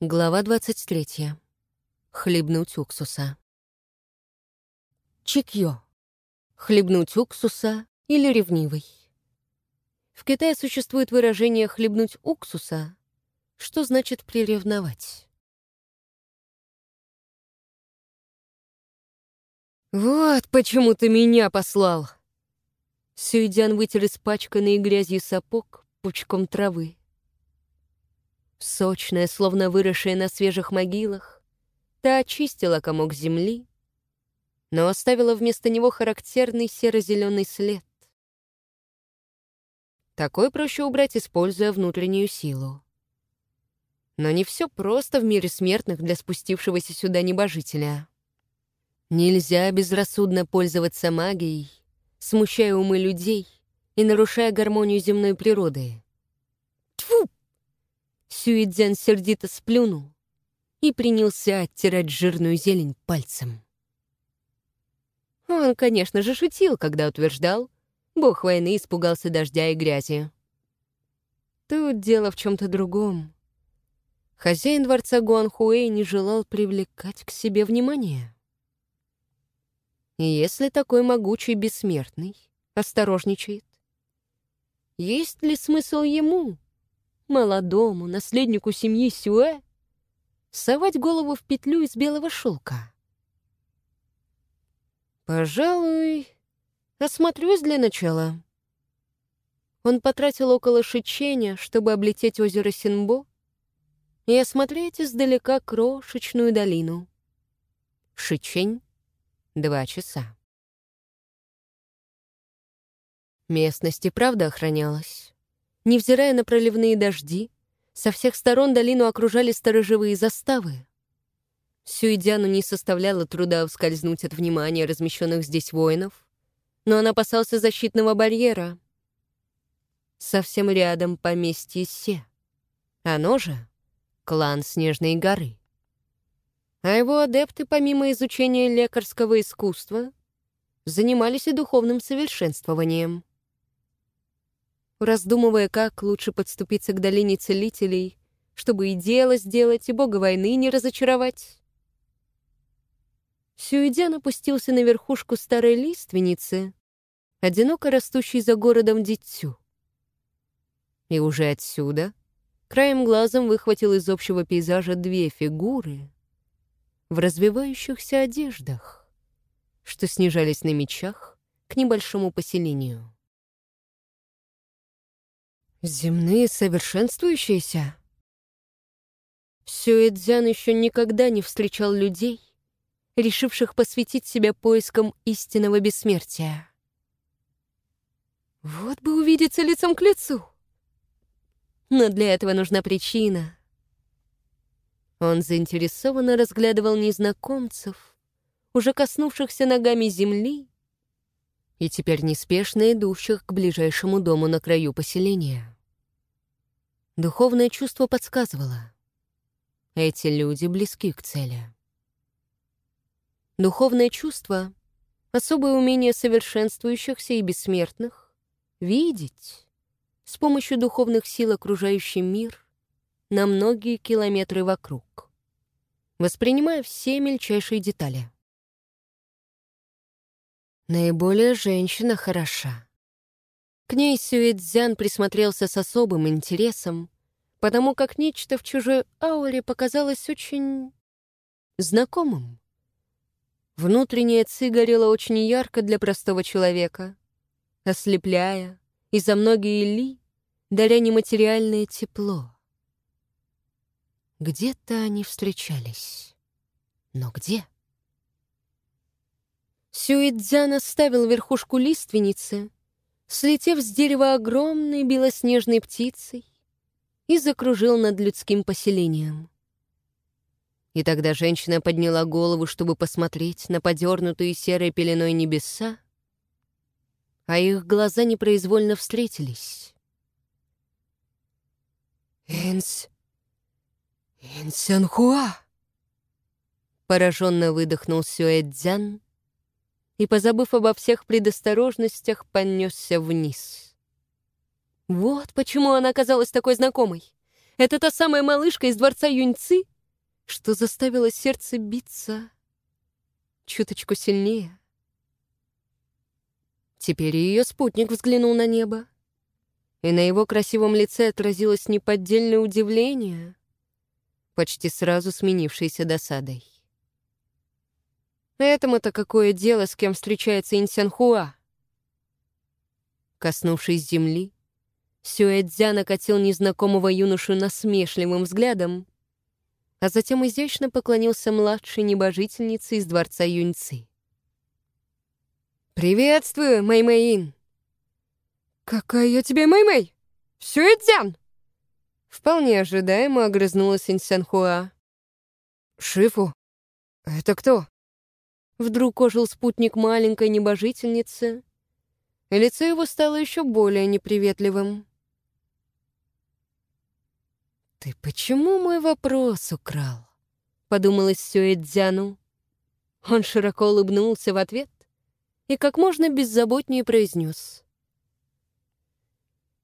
Глава 23. Хлебнуть уксуса. Чикьё. Хлебнуть уксуса или ревнивый. В Китае существует выражение «хлебнуть уксуса», что значит «приревновать». «Вот почему ты меня послал!» Сюйдян вытер испачканный грязью сапог пучком травы. Сочная, словно выросшая на свежих могилах, та очистила комок земли, но оставила вместо него характерный серо-зеленый след. Такой проще убрать, используя внутреннюю силу. Но не все просто в мире смертных для спустившегося сюда небожителя. Нельзя безрассудно пользоваться магией, смущая умы людей и нарушая гармонию земной природы. Сюидзян сердито сплюнул и принялся оттирать жирную зелень пальцем. Он, конечно же, шутил, когда утверждал, бог войны испугался дождя и грязи. Тут дело в чем-то другом. Хозяин дворца Гуанхуэй не желал привлекать к себе внимание. Если такой могучий бессмертный осторожничает, есть ли смысл ему молодому наследнику семьи Сюэ совать голову в петлю из белого шелка. Пожалуй, осмотрюсь для начала. Он потратил около шичения, чтобы облететь озеро Синбо и осмотреть издалека крошечную долину. Шичень — два часа. Местность и правда охранялась. Невзирая на проливные дожди, со всех сторон долину окружали сторожевые заставы. Сюидяну не составляло труда ускользнуть от внимания размещенных здесь воинов, но он опасался защитного барьера. Совсем рядом поместье Се. Оно же — клан Снежной горы. А его адепты, помимо изучения лекарского искусства, занимались и духовным совершенствованием. Раздумывая, как лучше подступиться к долине целителей, чтобы и дело сделать, и бога войны не разочаровать. Сюидян опустился на верхушку старой лиственницы, одиноко растущей за городом Дитю. И уже отсюда краем глазом выхватил из общего пейзажа две фигуры в развивающихся одеждах, что снижались на мечах к небольшому поселению. Земные совершенствующиеся? Сюэцзян еще никогда не встречал людей, решивших посвятить себя поискам истинного бессмертия. Вот бы увидеться лицом к лицу. Но для этого нужна причина. Он заинтересованно разглядывал незнакомцев, уже коснувшихся ногами земли, и теперь неспешно идущих к ближайшему дому на краю поселения. Духовное чувство подсказывало. Эти люди близки к цели. Духовное чувство — особое умение совершенствующихся и бессмертных — видеть с помощью духовных сил окружающий мир на многие километры вокруг, воспринимая все мельчайшие детали. Наиболее женщина хороша. К ней Сюэцзян присмотрелся с особым интересом, потому как нечто в чужой ауре показалось очень... знакомым. Внутренняя ци горела очень ярко для простого человека, ослепляя и за многие ли, даря нематериальное тепло. Где-то они встречались. Но где? — Сюидзян оставил верхушку лиственницы, слетев с дерева огромной белоснежной птицей и закружил над людским поселением. И тогда женщина подняла голову, чтобы посмотреть на подернутые серой пеленой небеса, а их глаза непроизвольно встретились. «Инс... Инсянхуа!» Пораженно выдохнул Сюэдзян, и, позабыв обо всех предосторожностях, понесся вниз. Вот почему она оказалась такой знакомой. Это та самая малышка из дворца Юньцы, что заставило сердце биться чуточку сильнее. Теперь ее спутник взглянул на небо, и на его красивом лице отразилось неподдельное удивление, почти сразу сменившееся досадой. Этому-то какое дело, с кем встречается Инсянхуа? Коснувшись земли, Сюэцзя накатил незнакомого юношу насмешливым взглядом, а затем изящно поклонился младшей небожительнице из дворца Юньцы. «Приветствую, Мэй-Мэйин!» «Какая тебе Мэй-Мэй? Сюэцзян!» Вполне ожидаемо огрызнулась Инсянхуа. «Шифу? Это кто?» Вдруг ожил спутник маленькой небожительницы, лицо его стало еще более неприветливым. «Ты почему мой вопрос украл?» — подумалось Сюэдзяну. Он широко улыбнулся в ответ и как можно беззаботнее произнес.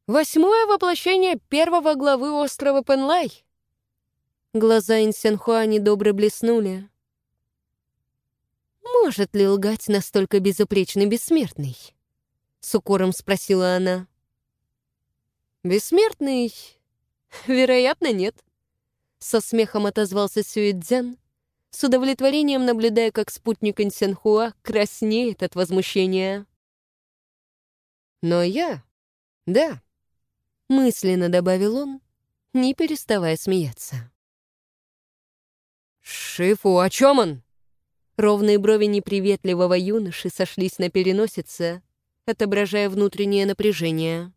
«Восьмое воплощение первого главы острова Пенлай». Глаза Инсенхуа недобро блеснули. «Может ли лгать настолько безупречный бессмертный?» С укором спросила она. «Бессмертный «Вероятно, нет», — со смехом отозвался Сюэцзян, с удовлетворением наблюдая, как спутник Инсенхуа краснеет от возмущения. «Но я... да», — мысленно добавил он, не переставая смеяться. «Шифу, о чем он?» Ровные брови неприветливого юноши сошлись на переносице, отображая внутреннее напряжение.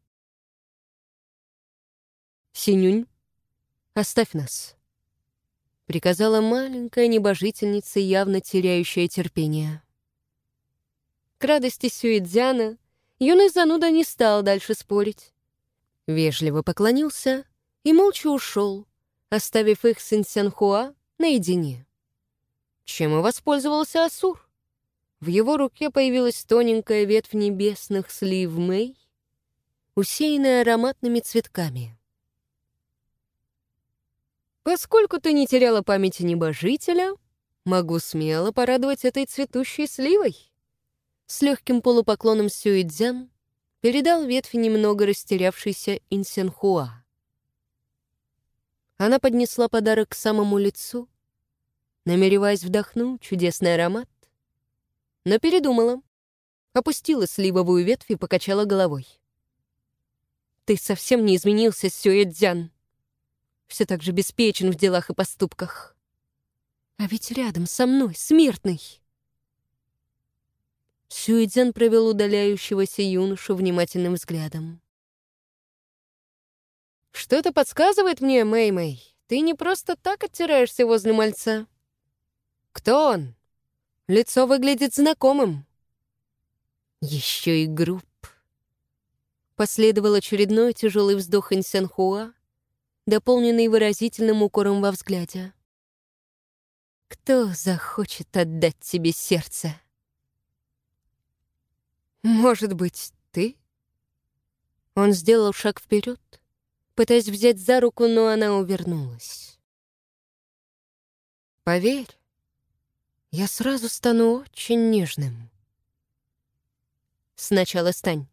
«Синюнь, оставь нас», — приказала маленькая небожительница, явно теряющая терпение. К радости Сюидзяна юный зануда не стал дальше спорить. Вежливо поклонился и молча ушел, оставив их с Инсянхуа наедине. Чем и воспользовался Асур. В его руке появилась тоненькая ветвь небесных слив Мэй, усеянная ароматными цветками. Поскольку ты не теряла памяти небожителя, могу смело порадовать этой цветущей сливой. С легким полупоклоном Сюидзян передал ветви немного растерявшейся Инсенхуа. Она поднесла подарок к самому лицу, намереваясь вдохнуть чудесный аромат, но передумала, опустила сливовую ветвь и покачала головой. «Ты совсем не изменился, Сюэдзян!» все так же беспечен в делах и поступках. А ведь рядом со мной смертный. Сюэдзян провел удаляющегося юношу внимательным взглядом. «Что-то подсказывает мне, Мэй-Мэй, ты не просто так оттираешься возле мальца. Кто он? Лицо выглядит знакомым. Еще и груб». Последовал очередной тяжелый вздох Инсенхуа, дополненный выразительным укором во взгляде. «Кто захочет отдать тебе сердце?» «Может быть, ты?» Он сделал шаг вперед, пытаясь взять за руку, но она увернулась. «Поверь, я сразу стану очень нежным. Сначала стань.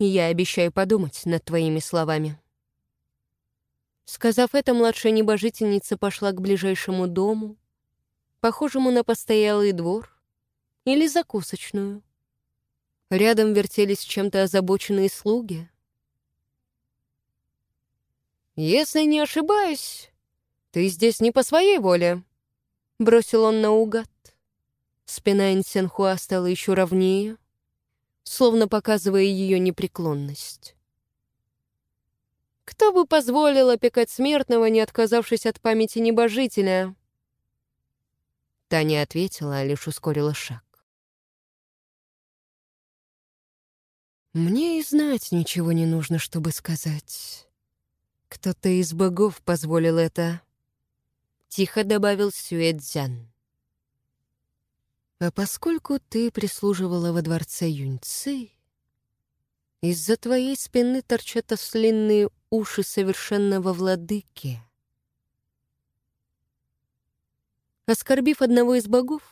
Я обещаю подумать над твоими словами». Сказав это, младшая небожительница пошла к ближайшему дому, похожему на постоялый двор или закусочную. Рядом вертелись чем-то озабоченные слуги. «Если не ошибаюсь, ты здесь не по своей воле», — бросил он наугад. Спина Инсенхуа стала еще ровнее, словно показывая ее непреклонность. Кто бы позволил опекать смертного, не отказавшись от памяти небожителя? Таня ответила, а лишь ускорила шаг. Мне и знать ничего не нужно, чтобы сказать. Кто-то из богов позволил это. Тихо добавил Сюэцзян. А поскольку ты прислуживала во дворце Юньцы, из-за твоей спины торчат ослинные уши совершенного владыки. Оскорбив одного из богов,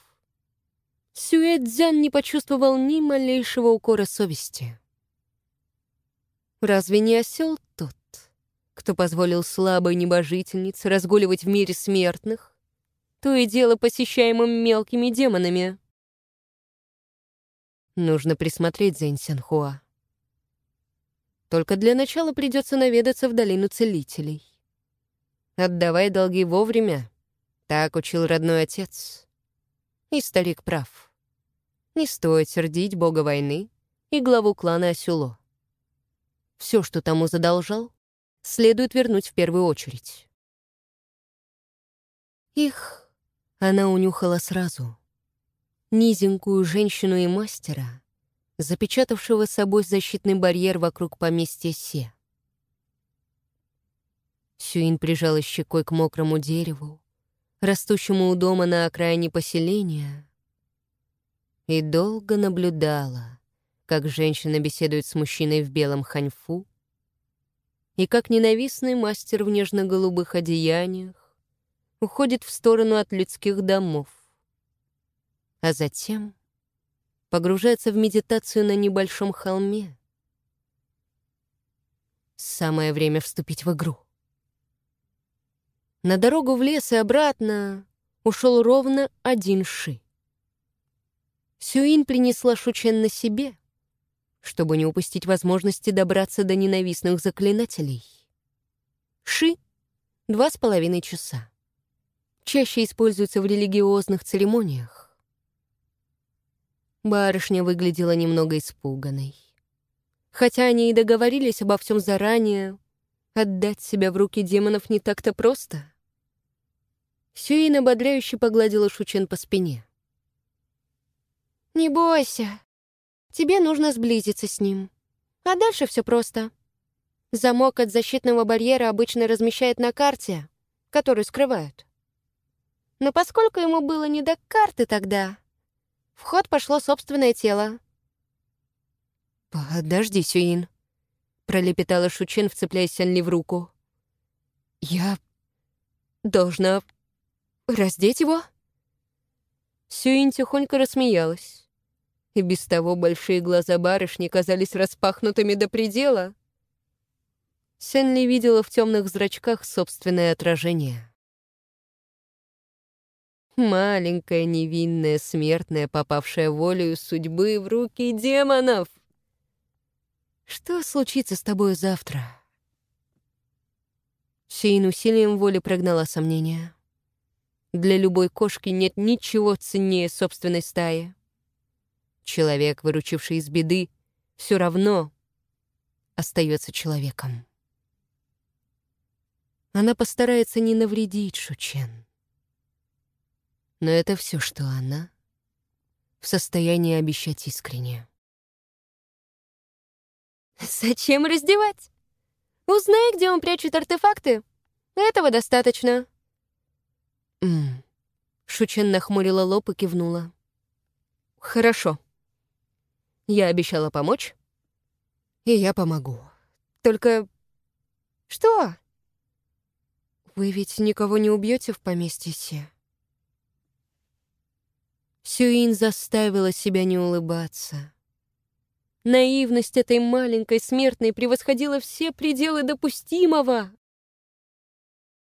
Сюэцзян не почувствовал ни малейшего укора совести. Разве не осел тот, кто позволил слабой небожительнице разгуливать в мире смертных, то и дело посещаемым мелкими демонами? Нужно присмотреть за Инсянхуа. Только для начала придется наведаться в долину целителей. Отдавай долги вовремя. Так учил родной отец. И старик прав. Не стоит сердить бога войны и главу клана Асюло. Все, что тому задолжал, следует вернуть в первую очередь. Их она унюхала сразу. Низенькую женщину и мастера, запечатавшего собой защитный барьер вокруг поместья Се. Сюин прижала щекой к мокрому дереву, растущему у дома на окраине поселения, и долго наблюдала, как женщина беседует с мужчиной в белом ханьфу, и как ненавистный мастер в нежно-голубых одеяниях уходит в сторону от людских домов, а затем погружается в медитацию на небольшом холме. Самое время вступить в игру. На дорогу в лес и обратно ушел ровно один ши. Сюин принесла Шучен на себе, чтобы не упустить возможности добраться до ненавистных заклинателей. Ши — два с половиной часа. Чаще используются в религиозных церемониях. Барышня выглядела немного испуганной. Хотя они и договорились обо всем заранее, отдать себя в руки демонов не так-то просто. Сюин ободряюще погладила Шучен по спине. «Не бойся. Тебе нужно сблизиться с ним. А дальше все просто. Замок от защитного барьера обычно размещают на карте, которую скрывают. Но поскольку ему было не до карты тогда, в ход пошло собственное тело. «Подожди, Сюин», — пролепетала Шучин, вцепляясь Сянли в руку. «Я должна раздеть его?» Сюин тихонько рассмеялась. И без того большие глаза барышни казались распахнутыми до предела. Сенли видела в темных зрачках собственное отражение. Маленькая невинная смертная, попавшая волею судьбы в руки демонов. Что случится с тобой завтра? Сейн усилием воли прогнала сомнения. Для любой кошки нет ничего ценнее собственной стаи. Человек, выручивший из беды, все равно остается человеком. Она постарается не навредить Шучен. Но это все, что она в состоянии обещать искренне. «Зачем раздевать? Узнай, где он прячет артефакты. Этого достаточно». «М-м». Шучен нахмурила лоб и кивнула. «Хорошо. Я обещала помочь, и я помогу. Только...» «Что?» «Вы ведь никого не убьете в поместье Се?» Сюин заставила себя не улыбаться. Наивность этой маленькой смертной превосходила все пределы допустимого.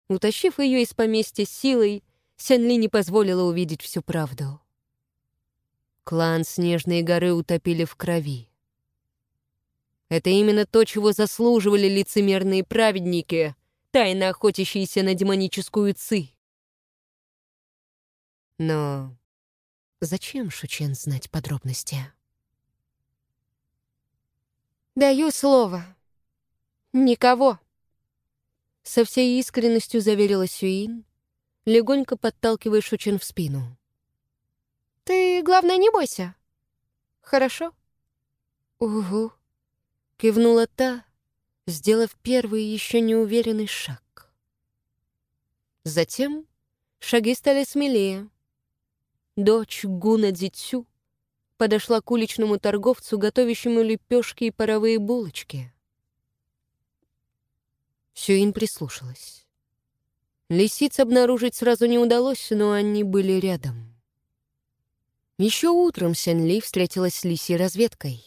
Утащив ее из поместья силой, Сянли не позволила увидеть всю правду. Клан Снежной горы утопили в крови. Это именно то, чего заслуживали лицемерные праведники, тайно охотящиеся на демоническую ци. Но Зачем Шучен знать подробности? «Даю слово. Никого!» Со всей искренностью заверила Сюин, легонько подталкивая Шучен в спину. «Ты, главное, не бойся. Хорошо?» «Угу», — кивнула та, сделав первый еще неуверенный шаг. Затем шаги стали смелее, дочь Гуна Дзитсю, подошла к уличному торговцу, готовящему лепешки и паровые булочки. Сюин прислушалась. Лисиц обнаружить сразу не удалось, но они были рядом. Еще утром Сянь Ли встретилась с лисьей разведкой.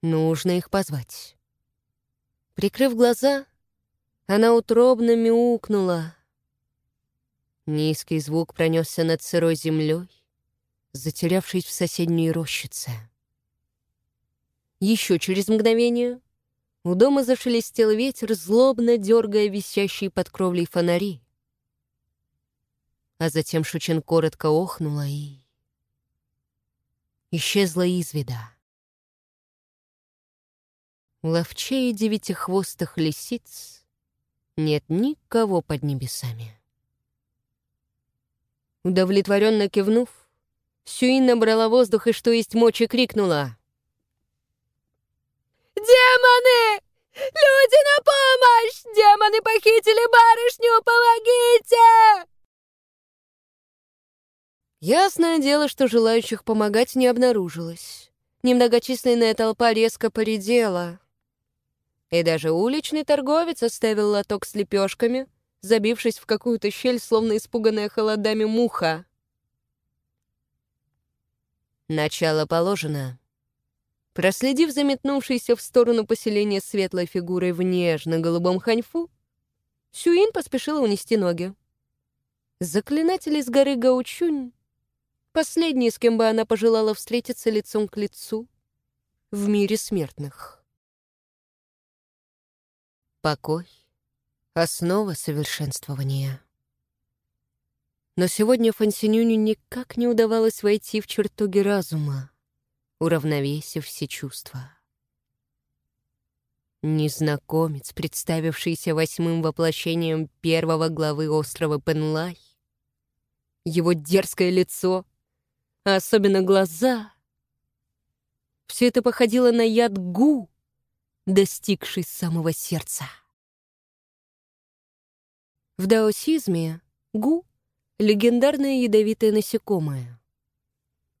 Нужно их позвать. Прикрыв глаза, она утробно мяукнула. Низкий звук пронесся над сырой землей, затерявшись в соседней рощице. Еще через мгновение у дома зашелестел ветер, злобно дергая висящие под кровлей фонари. А затем Шучин коротко охнула и... исчезла из вида. Ловчей девятихвостых лисиц нет никого под небесами. Удовлетворенно кивнув, Сюин набрала воздух и что есть мочи крикнула. «Демоны! Люди на помощь! Демоны похитили барышню! Помогите!» Ясное дело, что желающих помогать не обнаружилось. Немногочисленная толпа резко поредела. И даже уличный торговец оставил лоток с лепешками, забившись в какую-то щель, словно испуганная холодами муха. Начало положено. Проследив заметнувшейся в сторону поселения светлой фигурой в нежно-голубом ханьфу, Сюин поспешила унести ноги. Заклинатель из горы Гаучунь, последний, с кем бы она пожелала встретиться лицом к лицу в мире смертных. Покой — основа совершенствования. Но сегодня Фансинюню никак не удавалось войти в чертоги разума уравновесив все чувства. Незнакомец, представившийся восьмым воплощением первого главы острова Пенлай, его дерзкое лицо, а особенно глаза, все это походило на яд Гу, достигший самого сердца. В даосизме Гу — легендарное ядовитое насекомое.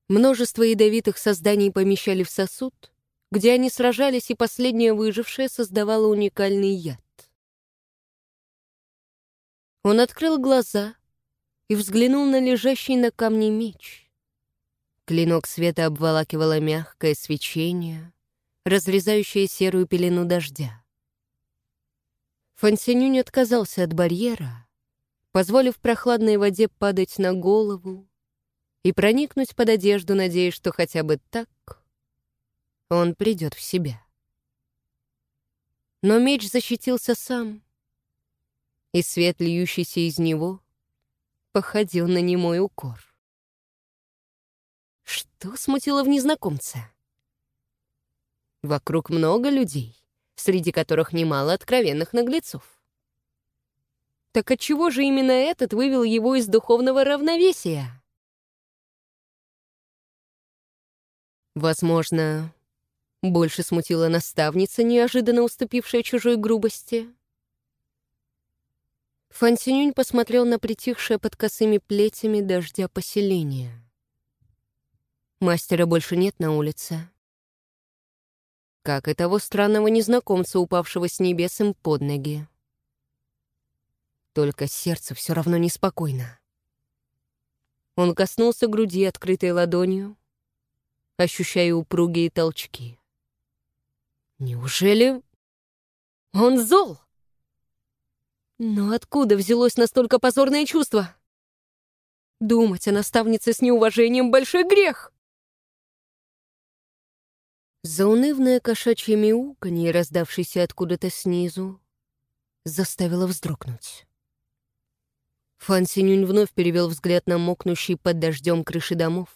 Множество ядовитых созданий помещали в сосуд, где они сражались, и последняя выжившая создавала уникальный яд. Он открыл глаза и взглянул на лежащий на камне меч. Клинок света обволакивало мягкое свечение, разрезающее серую пелену дождя. Фансинюнь отказался от барьера, позволив прохладной воде падать на голову, и проникнуть под одежду, надеясь, что хотя бы так он придет в себя. Но меч защитился сам, и свет, льющийся из него, походил на немой укор. Что смутило в незнакомце? Вокруг много людей, среди которых немало откровенных наглецов. Так отчего же именно этот вывел его из духовного равновесия? Возможно, больше смутила наставница, неожиданно уступившая чужой грубости. Фан Синюнь посмотрел на притихшее под косыми плетями дождя поселение. Мастера больше нет на улице. Как и того странного незнакомца, упавшего с небес им под ноги. Только сердце все равно неспокойно. Он коснулся груди, открытой ладонью, ощущая упругие толчки. Неужели он зол? Но откуда взялось настолько позорное чувство? Думать о наставнице с неуважением — большой грех. Заунывное кошачье мяуканье, раздавшееся откуда-то снизу, заставило вздрогнуть. Фан Синюнь вновь перевел взгляд на мокнущий под дождем крыши домов.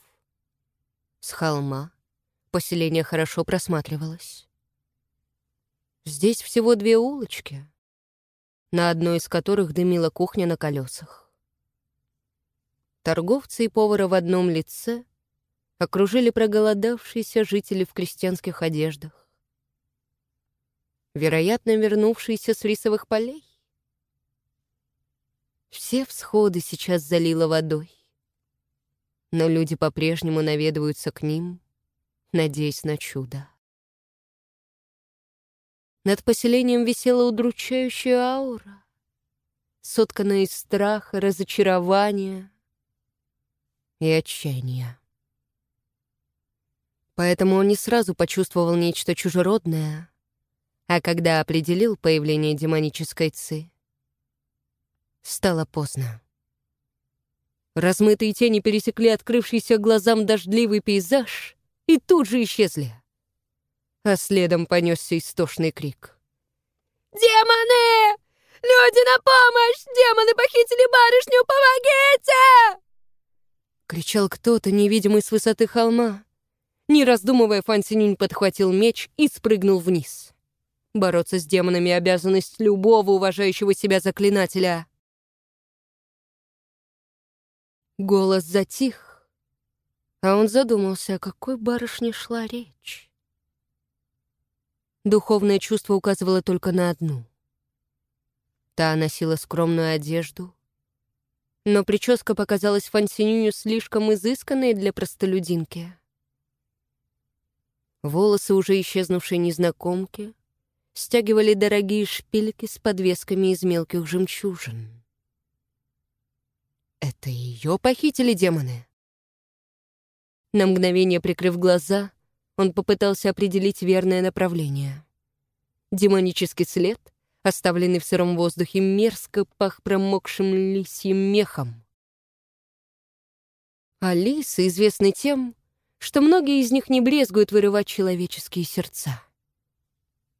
С холма поселение хорошо просматривалось. Здесь всего две улочки, на одной из которых дымила кухня на колесах. Торговцы и повара в одном лице окружили проголодавшиеся жители в крестьянских одеждах. Вероятно, вернувшиеся с рисовых полей. Все всходы сейчас залило водой но люди по-прежнему наведываются к ним, надеясь на чудо. Над поселением висела удручающая аура, сотканная из страха, разочарования и отчаяния. Поэтому он не сразу почувствовал нечто чужеродное, а когда определил появление демонической ци, стало поздно. Размытые тени пересекли открывшийся глазам дождливый пейзаж и тут же исчезли. А следом понесся истошный крик. «Демоны! Люди на помощь! Демоны похитили барышню! Помогите!» Кричал кто-то, невидимый с высоты холма. Не раздумывая, Фан подхватил меч и спрыгнул вниз. Бороться с демонами — обязанность любого уважающего себя заклинателя. Голос затих, а он задумался, о какой барышне шла речь. Духовное чувство указывало только на одну. Та носила скромную одежду, но прическа показалась Фансинюню слишком изысканной для простолюдинки. Волосы уже исчезнувшей незнакомки стягивали дорогие шпильки с подвесками из мелких жемчужин. Это ее похитили демоны? На мгновение прикрыв глаза, он попытался определить верное направление. Демонический след, оставленный в сыром воздухе, мерзко пах промокшим лисьим мехом. А лисы известны тем, что многие из них не брезгуют вырывать человеческие сердца.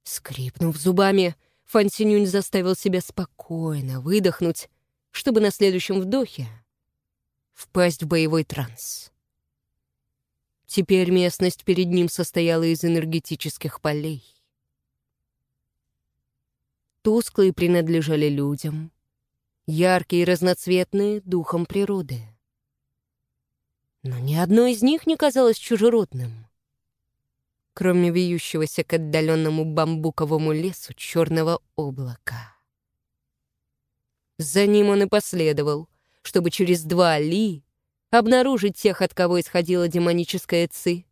Скрипнув зубами, Фансинюнь заставил себя спокойно выдохнуть чтобы на следующем вдохе впасть в боевой транс. Теперь местность перед ним состояла из энергетических полей. Тусклые принадлежали людям, яркие и разноцветные — духом природы. Но ни одно из них не казалось чужеродным, кроме вьющегося к отдаленному бамбуковому лесу черного облака. За ним он и последовал, чтобы через два ли обнаружить тех, от кого исходила демоническая ци.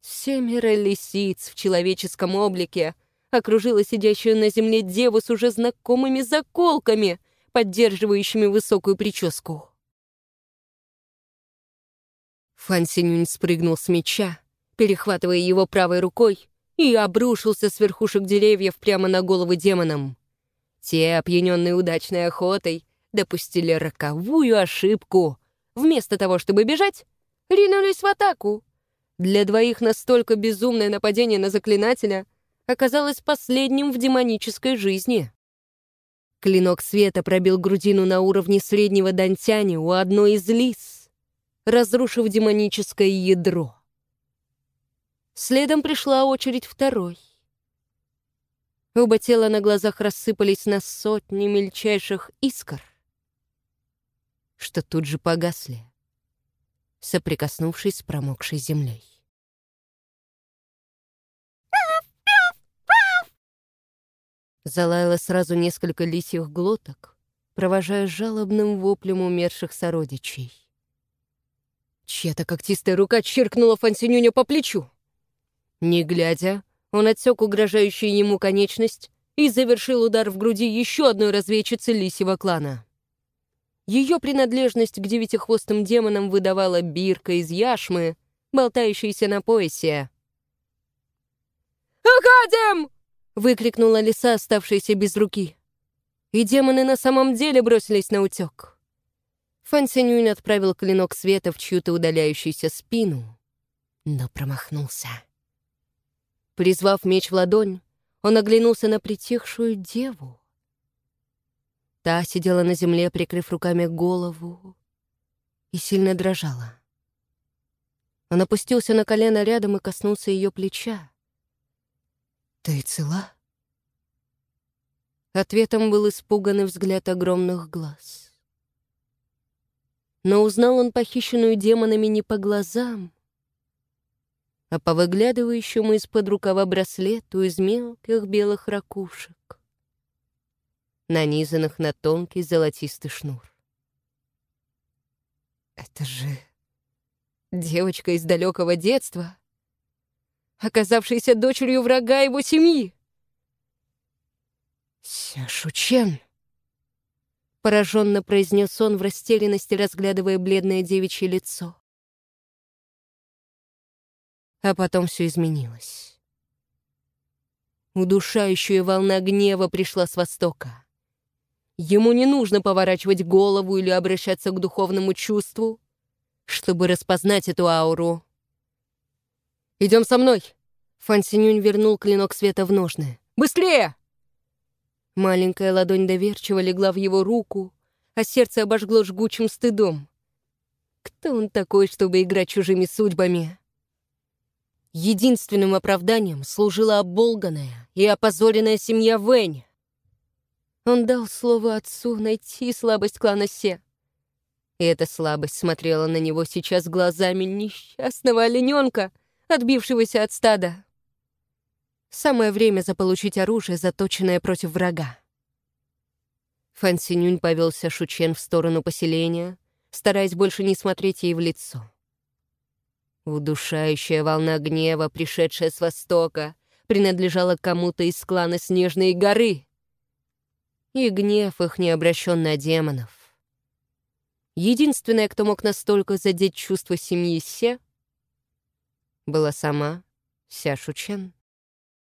Семеро лисиц в человеческом облике окружила сидящую на земле деву с уже знакомыми заколками, поддерживающими высокую прическу. Фан Синюнь спрыгнул с меча, перехватывая его правой рукой, и обрушился с верхушек деревьев прямо на головы демонам. Те, опьяненные удачной охотой, допустили роковую ошибку. Вместо того, чтобы бежать, ринулись в атаку. Для двоих настолько безумное нападение на заклинателя оказалось последним в демонической жизни. Клинок света пробил грудину на уровне среднего дантяни у одной из лис, разрушив демоническое ядро. Следом пришла очередь второй. Оба тела на глазах рассыпались на сотни мельчайших искр, что тут же погасли, соприкоснувшись с промокшей землей. Залаяло сразу несколько лисьих глоток, провожая жалобным воплем умерших сородичей. Чья-то когтистая рука чиркнула Фансинюня по плечу. Не глядя, он отсек угрожающую ему конечность и завершил удар в груди еще одной разведчицы лисьего клана. Ее принадлежность к девятихвостым демонам выдавала бирка из яшмы, болтающаяся на поясе. «Уходим!» — выкрикнула лиса, оставшаяся без руки. И демоны на самом деле бросились на утек. Фан отправил клинок света в чью-то удаляющуюся спину, но промахнулся. Призвав меч в ладонь, он оглянулся на притихшую деву. Та сидела на земле, прикрыв руками голову, и сильно дрожала. Он опустился на колено рядом и коснулся ее плеча. «Ты цела?» Ответом был испуганный взгляд огромных глаз. Но узнал он похищенную демонами не по глазам, а по выглядывающему из-под рукава браслету из мелких белых ракушек, нанизанных на тонкий золотистый шнур. Это же девочка из далекого детства, оказавшаяся дочерью врага его семьи. «Ся Шучен!» Пораженно произнес он в растерянности, разглядывая бледное девичье лицо. А потом все изменилось. Удушающая волна гнева пришла с востока. Ему не нужно поворачивать голову или обращаться к духовному чувству, чтобы распознать эту ауру. «Идем со мной!» Фан вернул клинок света в ножны. «Быстрее!» Маленькая ладонь доверчиво легла в его руку, а сердце обожгло жгучим стыдом. Кто он такой, чтобы играть чужими судьбами? Единственным оправданием служила оболганная и опозоренная семья Вэнь. Он дал слово отцу найти слабость клана Се. И эта слабость смотрела на него сейчас глазами несчастного олененка, отбившегося от стада. Самое время заполучить оружие, заточенное против врага. Фан Синюнь повелся Шучен в сторону поселения, стараясь больше не смотреть ей в лицо. Удушающая волна гнева, пришедшая с востока, принадлежала кому-то из клана Снежной горы. И гнев их не обращен на демонов. Единственная, кто мог настолько задеть чувства семьи Се, была сама Ся Шучен.